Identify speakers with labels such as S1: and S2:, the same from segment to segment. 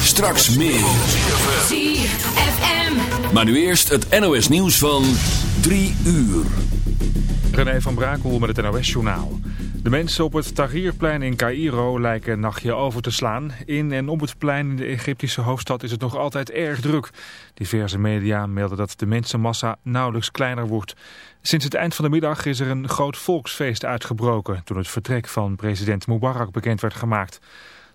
S1: Straks meer.
S2: ZFM.
S1: Maar nu eerst het NOS nieuws van 3 uur.
S3: René van Brakel met het NOS-journaal. De mensen op het Tahrirplein in Cairo lijken een nachtje over te slaan. In en op het plein in de Egyptische hoofdstad is het nog altijd erg druk. Diverse media melden dat de mensenmassa nauwelijks kleiner wordt. Sinds het eind van de middag is er een groot volksfeest uitgebroken... toen het vertrek van president Mubarak bekend werd gemaakt.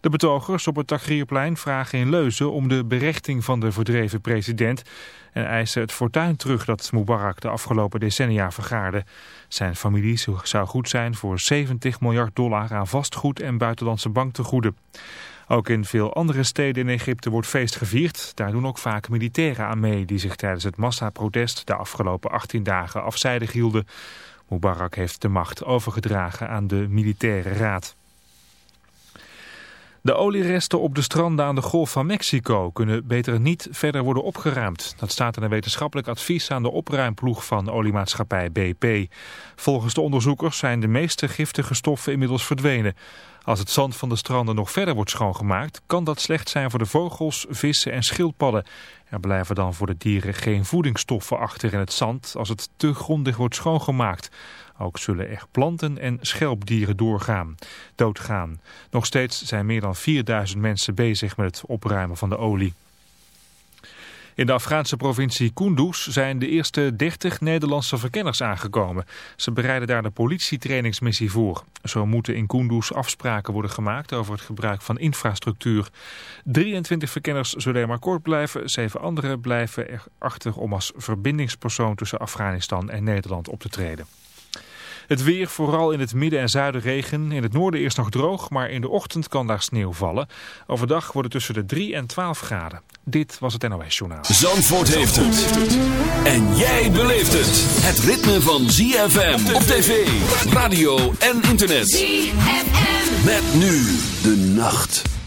S3: De betogers op het Tahrirplein vragen in Leuzen om de berechting van de verdreven president... en eisen het fortuin terug dat Mubarak de afgelopen decennia vergaarde. Zijn familie zou goed zijn voor 70 miljard dollar aan vastgoed en buitenlandse banktegoeden. Ook in veel andere steden in Egypte wordt feest gevierd. Daar doen ook vaak militairen aan mee die zich tijdens het massaprotest de afgelopen 18 dagen afzijdig hielden. Mubarak heeft de macht overgedragen aan de militaire raad. De olieresten op de stranden aan de Golf van Mexico kunnen beter niet verder worden opgeruimd. Dat staat in een wetenschappelijk advies aan de opruimploeg van oliemaatschappij BP. Volgens de onderzoekers zijn de meeste giftige stoffen inmiddels verdwenen. Als het zand van de stranden nog verder wordt schoongemaakt, kan dat slecht zijn voor de vogels, vissen en schildpadden. Er blijven dan voor de dieren geen voedingsstoffen achter in het zand als het te grondig wordt schoongemaakt. Ook zullen er planten en schelpdieren doorgaan, doodgaan. Nog steeds zijn meer dan 4000 mensen bezig met het opruimen van de olie. In de Afghaanse provincie Kunduz zijn de eerste 30 Nederlandse verkenners aangekomen. Ze bereiden daar de politietrainingsmissie voor. Zo moeten in Kunduz afspraken worden gemaakt over het gebruik van infrastructuur. 23 verkenners zullen er maar kort blijven. Zeven anderen blijven erachter om als verbindingspersoon tussen Afghanistan en Nederland op te treden. Het weer, vooral in het midden en zuiden regen. In het noorden eerst nog droog, maar in de ochtend kan daar sneeuw vallen. Overdag wordt het tussen de 3 en 12 graden. Dit was het NOS Journaal.
S1: Zandvoort heeft het. En jij beleeft het. Het ritme van ZFM op tv, radio en internet.
S2: ZFM.
S1: Met nu de nacht.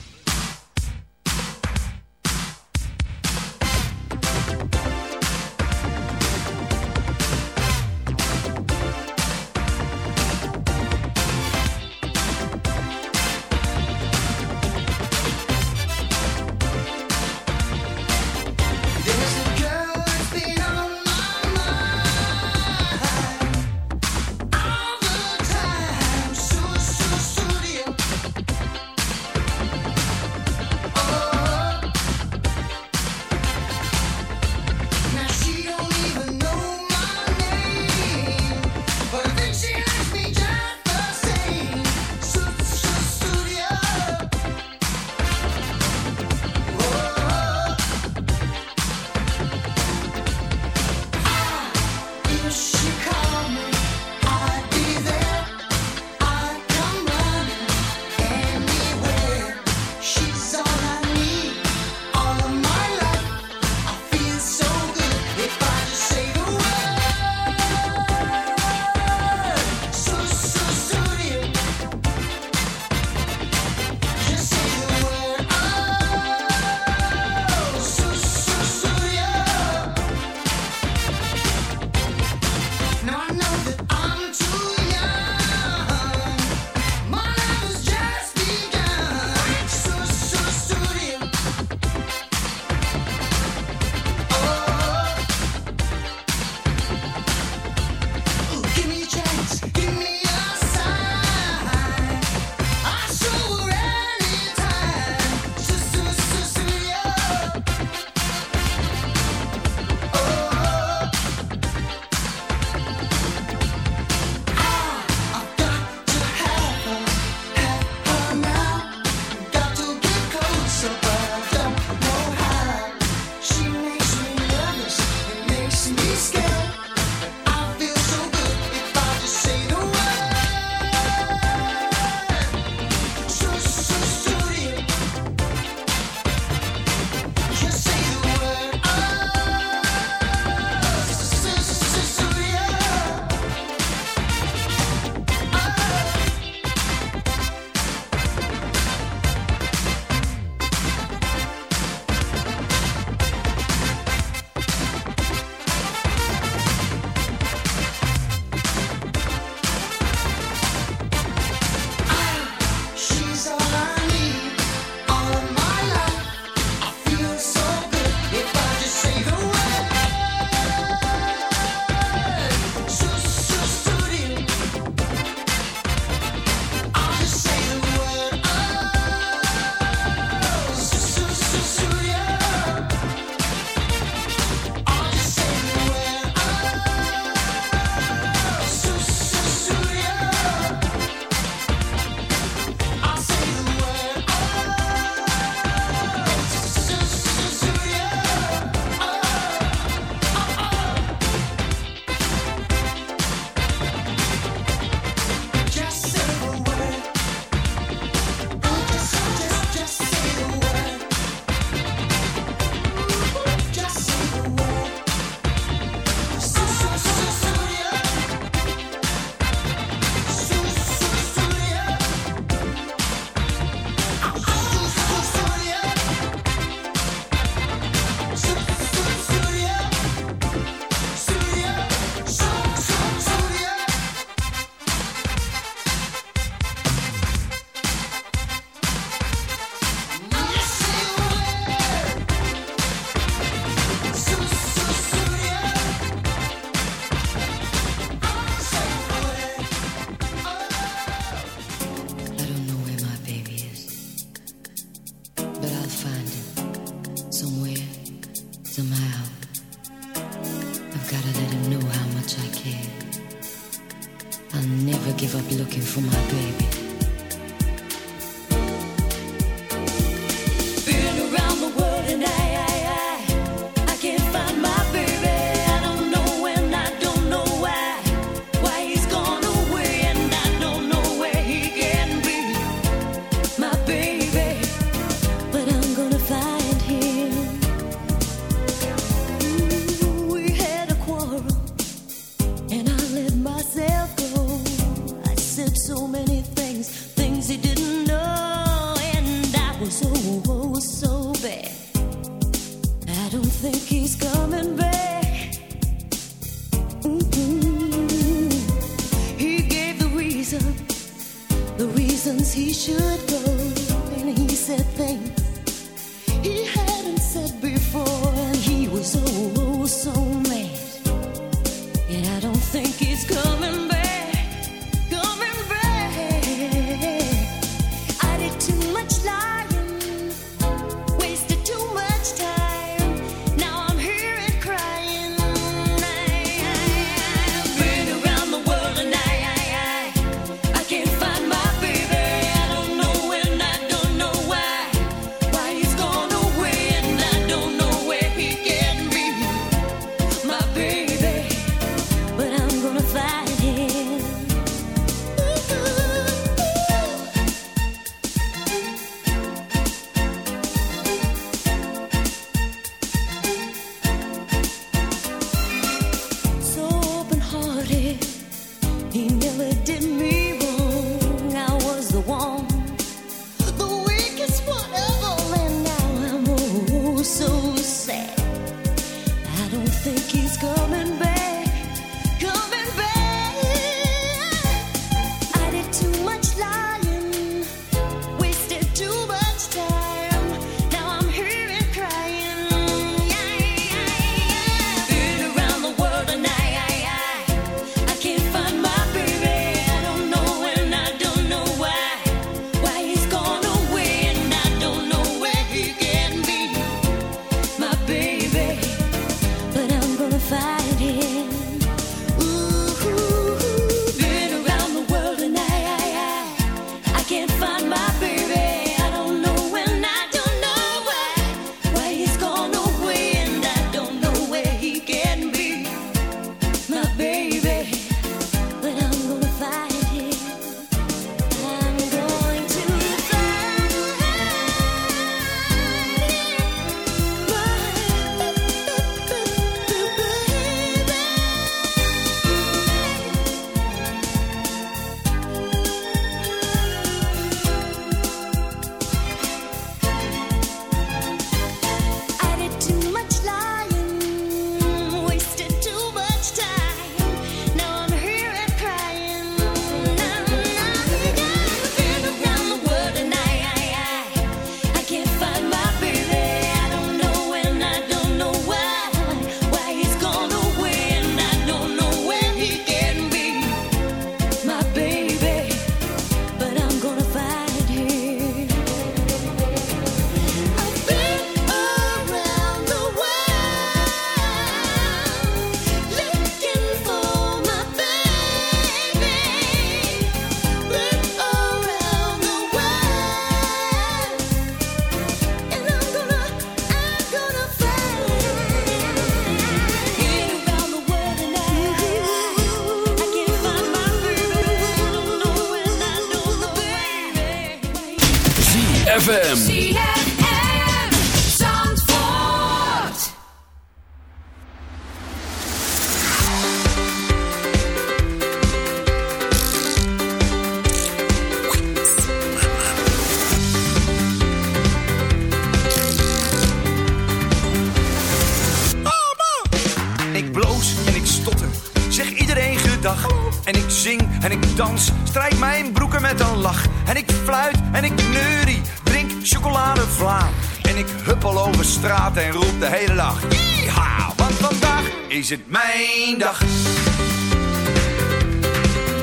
S4: En ik huppel over straat en roep de hele dag. ja, want vandaag is het mijn dag.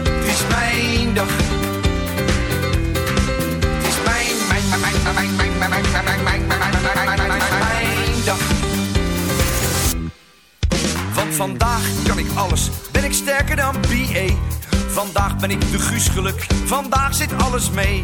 S4: Het is mijn dag. Het is mijn, mijn, mijn, mijn, mijn, mijn, mijn, mijn, mijn, mijn, mijn, mijn, mijn dag. Want vandaag kan ik alles. Ben ik sterker dan BA. Vandaag ben ik de Guus geluk. Vandaag zit alles mee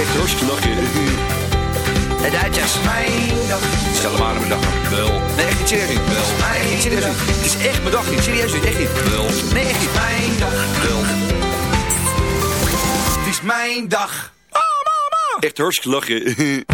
S4: Echt hartstikke lachen. Het is mijn dag. Stel hem aan mijn dag. Wel. Nee, echt niet serieus niet. Wel. Nee, echt niet serieus niet. Het is echt mijn dag niet. Serieus niet. Echt niet. Wel. Nee, echt niet. Mijn dag. Wel. Het is mijn dag. Oh, mama. Echt hartstikke lachen.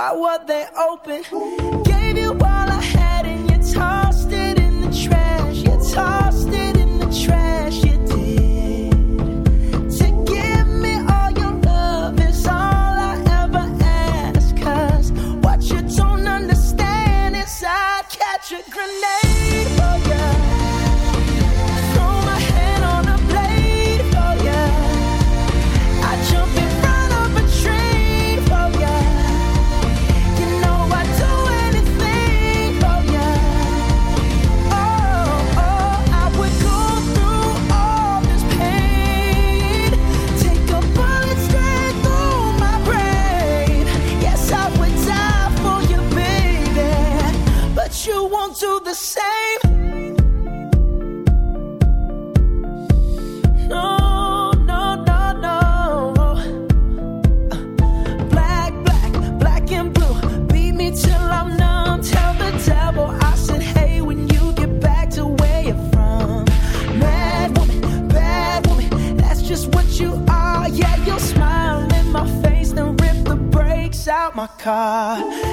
S5: Why were they open? Car.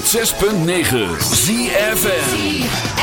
S6: 106.9 ZFM.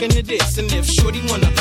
S7: back into this. And if
S8: Shorty wanna